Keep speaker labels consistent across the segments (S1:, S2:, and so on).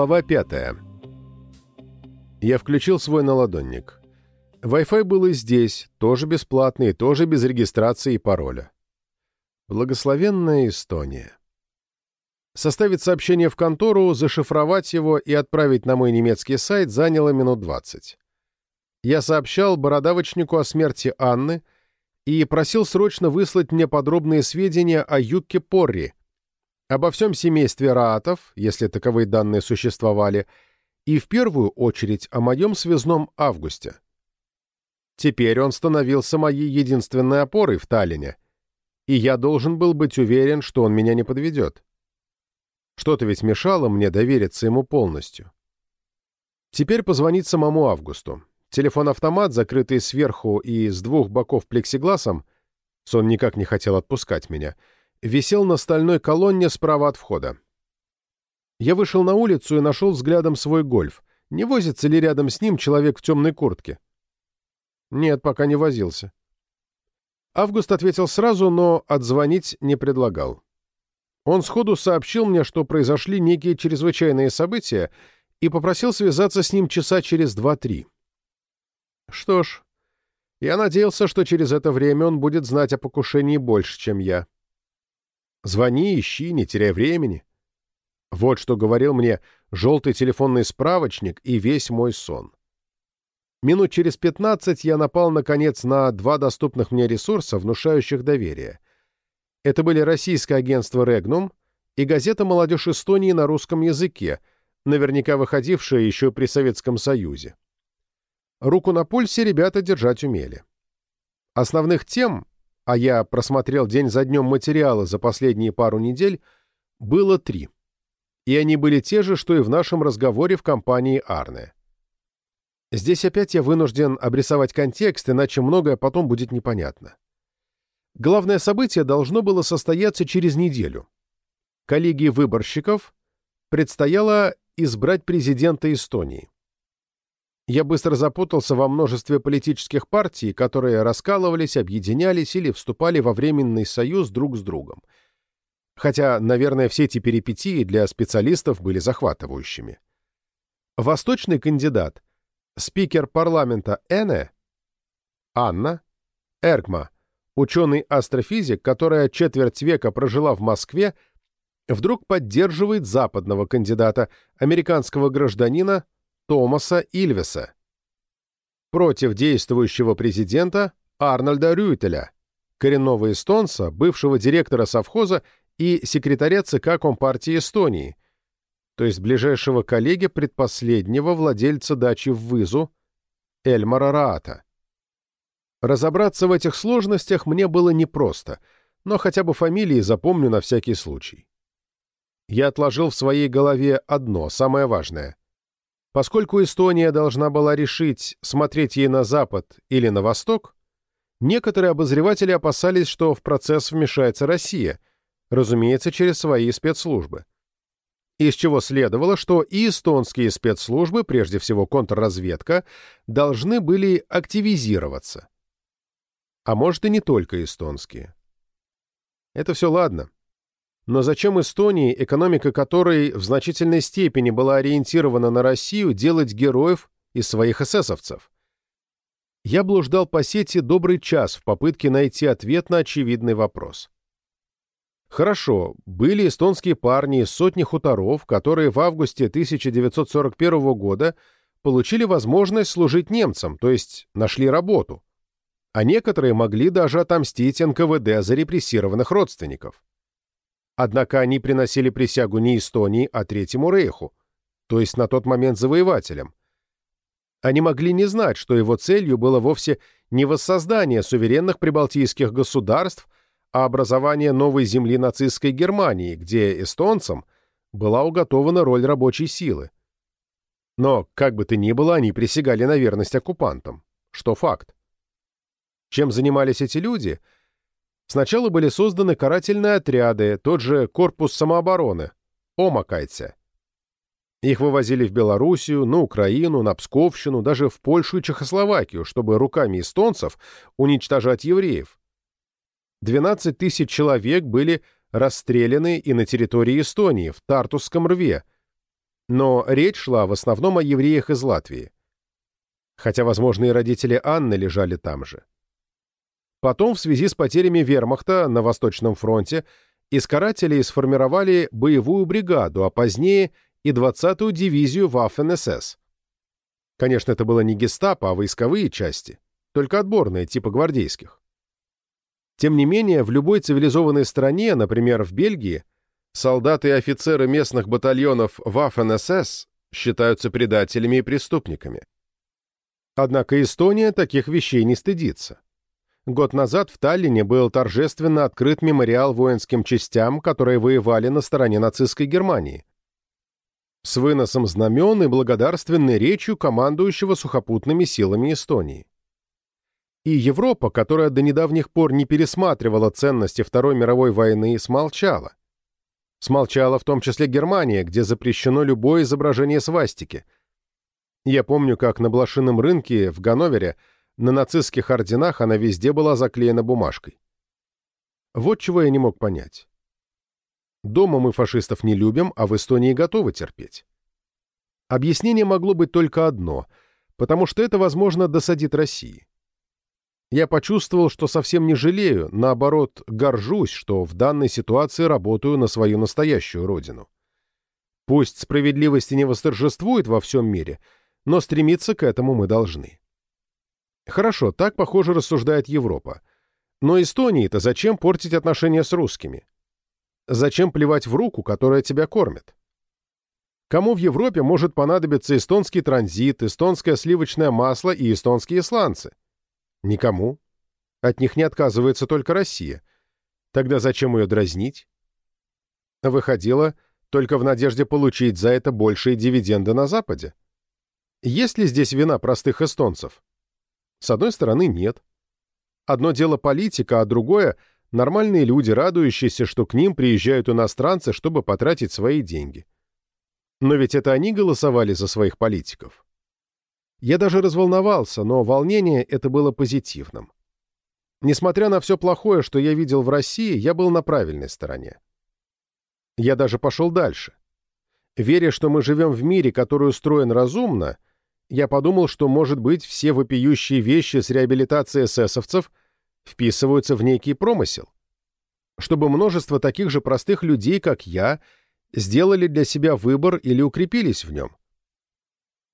S1: Глава 5. Я включил свой наладонник. Wi-Fi был и здесь, тоже бесплатный, тоже без регистрации и пароля. Благословенная Эстония. Составить сообщение в контору, зашифровать его и отправить на мой немецкий сайт заняло минут 20. Я сообщал бородавочнику о смерти Анны и просил срочно выслать мне подробные сведения о Юкке Порри, обо всем семействе Раатов, если таковые данные существовали, и в первую очередь о моем связном Августе. Теперь он становился моей единственной опорой в Таллине, и я должен был быть уверен, что он меня не подведет. Что-то ведь мешало мне довериться ему полностью. Теперь позвонить самому Августу. Телефон-автомат, закрытый сверху и с двух боков плексигласом, сон никак не хотел отпускать меня — висел на стальной колонне справа от входа. Я вышел на улицу и нашел взглядом свой гольф. Не возится ли рядом с ним человек в темной куртке? Нет, пока не возился. Август ответил сразу, но отзвонить не предлагал. Он сходу сообщил мне, что произошли некие чрезвычайные события, и попросил связаться с ним часа через два-три. Что ж, я надеялся, что через это время он будет знать о покушении больше, чем я. Звони, ищи, не теряй времени. Вот что говорил мне желтый телефонный справочник и весь мой сон. Минут через пятнадцать я напал, наконец, на два доступных мне ресурса, внушающих доверие. Это были российское агентство «Регнум» и газета «Молодежь Эстонии» на русском языке, наверняка выходившая еще при Советском Союзе. Руку на пульсе ребята держать умели. Основных тем, а я просмотрел день за днем материалы за последние пару недель, было три. И они были те же, что и в нашем разговоре в компании Арне. Здесь опять я вынужден обрисовать контекст, иначе многое потом будет непонятно. Главное событие должно было состояться через неделю. Коллегии выборщиков предстояло избрать президента Эстонии. Я быстро запутался во множестве политических партий, которые раскалывались, объединялись или вступали во временный союз друг с другом. Хотя, наверное, все эти перипетии для специалистов были захватывающими. Восточный кандидат, спикер парламента Эне, Анна, Эргма, ученый-астрофизик, которая четверть века прожила в Москве, вдруг поддерживает западного кандидата, американского гражданина Томаса Ильвеса. Против действующего президента Арнольда Рюйтеля, коренного эстонца, бывшего директора совхоза и секретаря ЦК Компартии Эстонии, то есть ближайшего коллеги предпоследнего владельца дачи в Вызу, Эльмара Раата. Разобраться в этих сложностях мне было непросто, но хотя бы фамилии запомню на всякий случай. Я отложил в своей голове одно, самое важное. Поскольку Эстония должна была решить, смотреть ей на запад или на восток, некоторые обозреватели опасались, что в процесс вмешается Россия, разумеется, через свои спецслужбы. Из чего следовало, что и эстонские спецслужбы, прежде всего контрразведка, должны были активизироваться. А может и не только эстонские. Это все ладно. Но зачем Эстонии, экономика которой в значительной степени была ориентирована на Россию, делать героев из своих эсэсовцев? Я блуждал по сети добрый час в попытке найти ответ на очевидный вопрос. Хорошо, были эстонские парни из сотни хуторов, которые в августе 1941 года получили возможность служить немцам, то есть нашли работу. А некоторые могли даже отомстить НКВД за репрессированных родственников. Однако они приносили присягу не Эстонии, а Третьему Рейху, то есть на тот момент завоевателям. Они могли не знать, что его целью было вовсе не воссоздание суверенных прибалтийских государств, а образование новой земли нацистской Германии, где эстонцам была уготована роль рабочей силы. Но, как бы то ни было, они присягали на верность оккупантам, что факт. Чем занимались эти люди – Сначала были созданы карательные отряды, тот же корпус самообороны, Омакайце. Их вывозили в Белоруссию, на Украину, на Псковщину, даже в Польшу и Чехословакию, чтобы руками эстонцев уничтожать евреев. 12 тысяч человек были расстреляны и на территории Эстонии, в Тартусском рве. Но речь шла в основном о евреях из Латвии. Хотя, возможно, и родители Анны лежали там же. Потом, в связи с потерями вермахта на Восточном фронте, из карателей сформировали боевую бригаду, а позднее и 20-ю дивизию Waffen-СС. Конечно, это было не гестапо, а войсковые части, только отборные, типа гвардейских. Тем не менее, в любой цивилизованной стране, например, в Бельгии, солдаты и офицеры местных батальонов Waffen-СС считаются предателями и преступниками. Однако Эстония таких вещей не стыдится. Год назад в Таллине был торжественно открыт мемориал воинским частям, которые воевали на стороне нацистской Германии. С выносом знамен и благодарственной речью командующего сухопутными силами Эстонии. И Европа, которая до недавних пор не пересматривала ценности Второй мировой войны, смолчала. Смолчала в том числе Германия, где запрещено любое изображение свастики. Я помню, как на блошином рынке в Ганновере на нацистских орденах она везде была заклеена бумажкой. Вот чего я не мог понять. Дома мы фашистов не любим, а в Эстонии готовы терпеть. Объяснение могло быть только одно, потому что это, возможно, досадит России. Я почувствовал, что совсем не жалею, наоборот, горжусь, что в данной ситуации работаю на свою настоящую родину. Пусть справедливости не восторжествует во всем мире, но стремиться к этому мы должны. Хорошо, так, похоже, рассуждает Европа. Но Эстонии-то зачем портить отношения с русскими? Зачем плевать в руку, которая тебя кормит? Кому в Европе может понадобиться эстонский транзит, эстонское сливочное масло и эстонские сланцы? Никому. От них не отказывается только Россия. Тогда зачем ее дразнить? Выходило, только в надежде получить за это большие дивиденды на Западе. Есть ли здесь вина простых эстонцев? С одной стороны, нет. Одно дело политика, а другое — нормальные люди, радующиеся, что к ним приезжают иностранцы, чтобы потратить свои деньги. Но ведь это они голосовали за своих политиков. Я даже разволновался, но волнение это было позитивным. Несмотря на все плохое, что я видел в России, я был на правильной стороне. Я даже пошел дальше. Веря, что мы живем в мире, который устроен разумно — я подумал, что, может быть, все вопиющие вещи с реабилитацией эсэсовцев вписываются в некий промысел. Чтобы множество таких же простых людей, как я, сделали для себя выбор или укрепились в нем.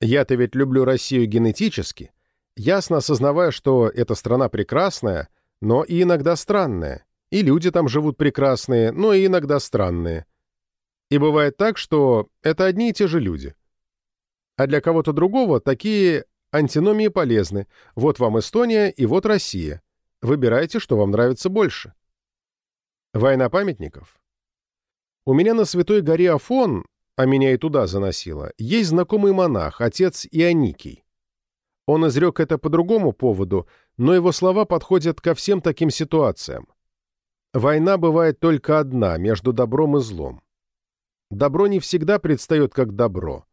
S1: Я-то ведь люблю Россию генетически, ясно осознавая, что эта страна прекрасная, но и иногда странная, и люди там живут прекрасные, но и иногда странные. И бывает так, что это одни и те же люди — а для кого-то другого такие антиномии полезны. Вот вам Эстония и вот Россия. Выбирайте, что вам нравится больше. Война памятников. У меня на Святой горе Афон, а меня и туда заносило, есть знакомый монах, отец Ионикий. Он изрек это по другому поводу, но его слова подходят ко всем таким ситуациям. Война бывает только одна, между добром и злом. Добро не всегда предстает как добро.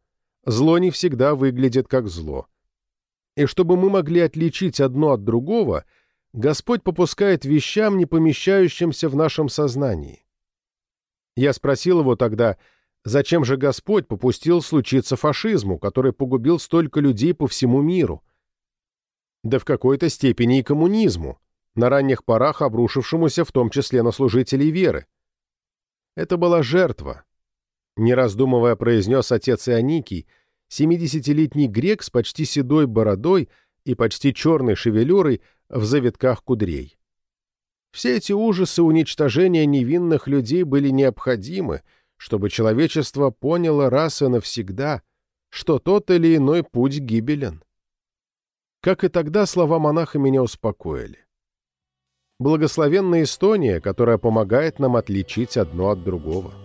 S1: Зло не всегда выглядит как зло. И чтобы мы могли отличить одно от другого, Господь попускает вещам, не помещающимся в нашем сознании. Я спросил его тогда, зачем же Господь попустил случиться фашизму, который погубил столько людей по всему миру? Да в какой-то степени и коммунизму, на ранних порах обрушившемуся в том числе на служителей веры. Это была жертва, не раздумывая, произнес отец Ионикий, семидесятилетний грек с почти седой бородой и почти черной шевелюрой в завитках кудрей. Все эти ужасы уничтожения невинных людей были необходимы, чтобы человечество поняло раз и навсегда, что тот или иной путь гибелен. Как и тогда слова монаха меня успокоили. Благословенная Эстония, которая помогает нам отличить одно от другого.